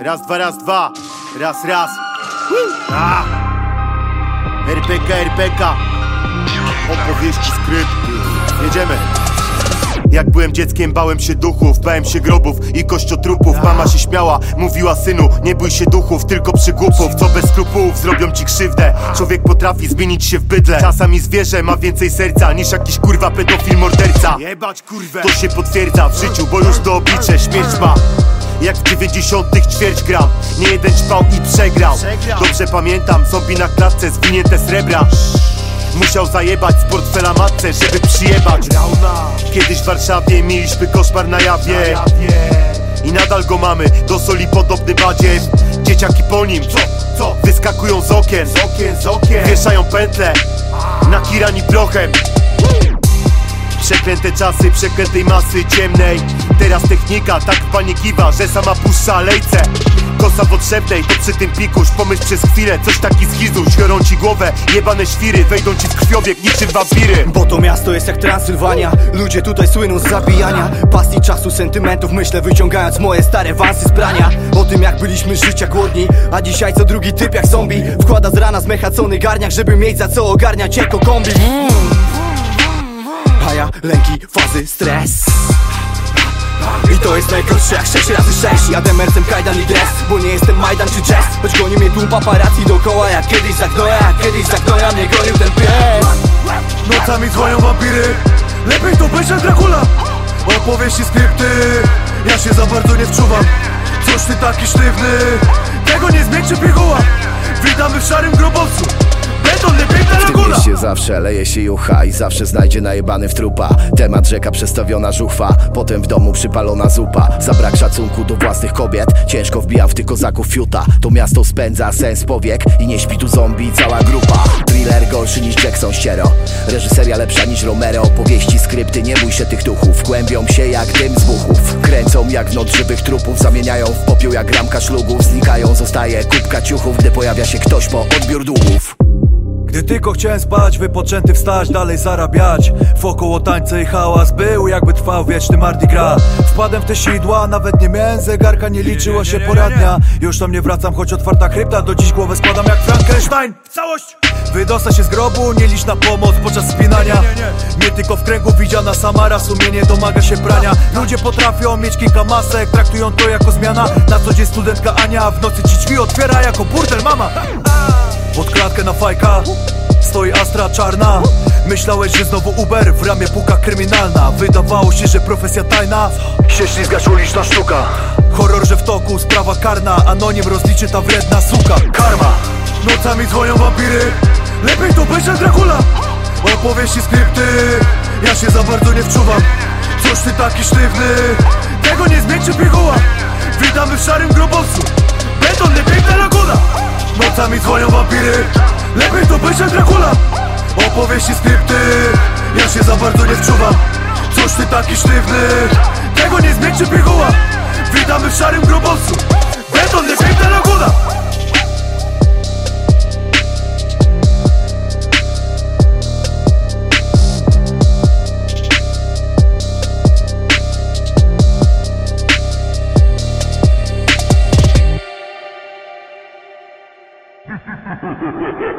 Raz, dwa, raz, dwa. Raz, raz. A! RPK, RPK. Opowieści, skrypty. Jedziemy. Jak byłem dzieckiem, bałem się duchów, bałem się grobów i kościotrupów Mama się śmiała, mówiła synu, nie bój się duchów, tylko przygłupów Co bez skrupułów zrobią ci krzywdę Człowiek potrafi zmienić się w bydle Czasami zwierzę ma więcej serca niż jakiś kurwa pedofil morderca Jebać kurwę To się potwierdza w życiu, bo już to oblicze śmierć ma jak w 90 ćwierć gram. Nie jeden ćpał i przegrał. Dobrze pamiętam, zombie na klatce zwinięte srebra. Musiał zajebać z portfela matce, żeby przyjebać. Kiedyś w Warszawie mieliśmy koszmar na jawie. I nadal go mamy, do soli podobny badziew. Dzieciaki po nim, co, co? Wyskakują z okien, z okien, z okien. Wieszają pętle, nakirani prochem Przeklęte czasy, przeklętej masy ciemnej. Teraz technika tak w panie kiwa, że sama puszcza lejce. Kosa potrzebnej, to przy tym pikuś. Pomyśl przez chwilę, coś taki schizu Świorą ci głowę, jebane świry. Wejdą ci w krwiobieg niczym wampiry Bo to miasto jest jak Transylwania. Ludzie tutaj słyną z zabijania. Pasji czasu, sentymentów myślę Wyciągając moje stare wansy z prania. O tym jak byliśmy z życia głodni. A dzisiaj co drugi typ jak zombie. Wkłada z rana zmechacony garniak Żeby mieć za co ogarniać jako kombi Lęki, fazy, stres. I to jest najkrótsze jak 6 razy 6 Jadę mercem kajdan i dres Bo nie jestem Majdan czy jazz Choć goni mnie tłum paparazzi dookoła Jak kiedyś zagnoja, jak kiedyś zagnoja Mnie gonił ten pies. Nocami dzwonią wampiry. Lepiej to jak Dracula. Opowieści, skrypty. Ja się za bardzo nie wczuwam. Coś ty taki sztywny. Tego nie zmieńczy piguła Witamy w szarym grobowcu Mieście zawsze leje się jucha i zawsze znajdzie najebany w trupa. Temat rzeka przestawiona żuchwa, potem w domu przypalona zupa. Za brak szacunku do własnych kobiet, ciężko wbijam w tych kozaków fiuta. To miasto spędza sens powiek i nie śpi tu zombie cała grupa. Thriller gorszy niż Jackson ściero, reżyseria lepsza niż Romero Powieści, skrypty, nie bój się tych duchów, kłębią się jak dym z buchów. Kręcą jak w noc żywych trupów, zamieniają w popiół jak ramka szlugów. Znikają, zostaje kubka ciuchów, gdy pojawia się ktoś po odbiór długów Gdy tylko chciałem spać, wypoczęty wstać, dalej zarabiać. Wokoło tańce i hałas był, jakby trwał wieczny Mardi Gras. Wpadłem w te sidła, nawet nie miałem zegarka, nie liczyła się poradnia. Już tam nie wracam, choć otwarta krypta, do dziś głowę składam jak Frankenstein. W całość! Wydostać się z grobu, nie licz na pomoc podczas spinania Nie tylko w kręgu widziana Samara, sumienie domaga się prania. Ludzie potrafią mieć kilka masek, traktują to jako zmiana. Na co dzień studentka Ania, w nocy ci drzwi otwiera jako burdel mama pod klatkę na fajka. Stoi Astra czarna. Myślałeś, że znowu Uber W ramię puka kryminalna. Wydawało się, że profesja tajna. Się ślizgasz uliczna sztuka. Horror, że w toku, sprawa karna. Anonim rozliczy ta wredna suka. Karma. Nocami dzwonią wampiry. Lepiej to być jak Dracula. Opowieści, skrypty. Ja się za bardzo nie wczuwam. Coś ty taki sztywny. Tego nie zmieńczy piguła. Witamy w szarym grobowcu. Beton, nie piękna Nocami dzwonią wampiry. Lepiej to być jak Dracula. Opowieści, skrypty. Ja się za bardzo nie wczuwam. Coś ty taki sztywny? Tego nie zmieńczy piguła Witamy w szarym Ha, ha, ha, ha, ha.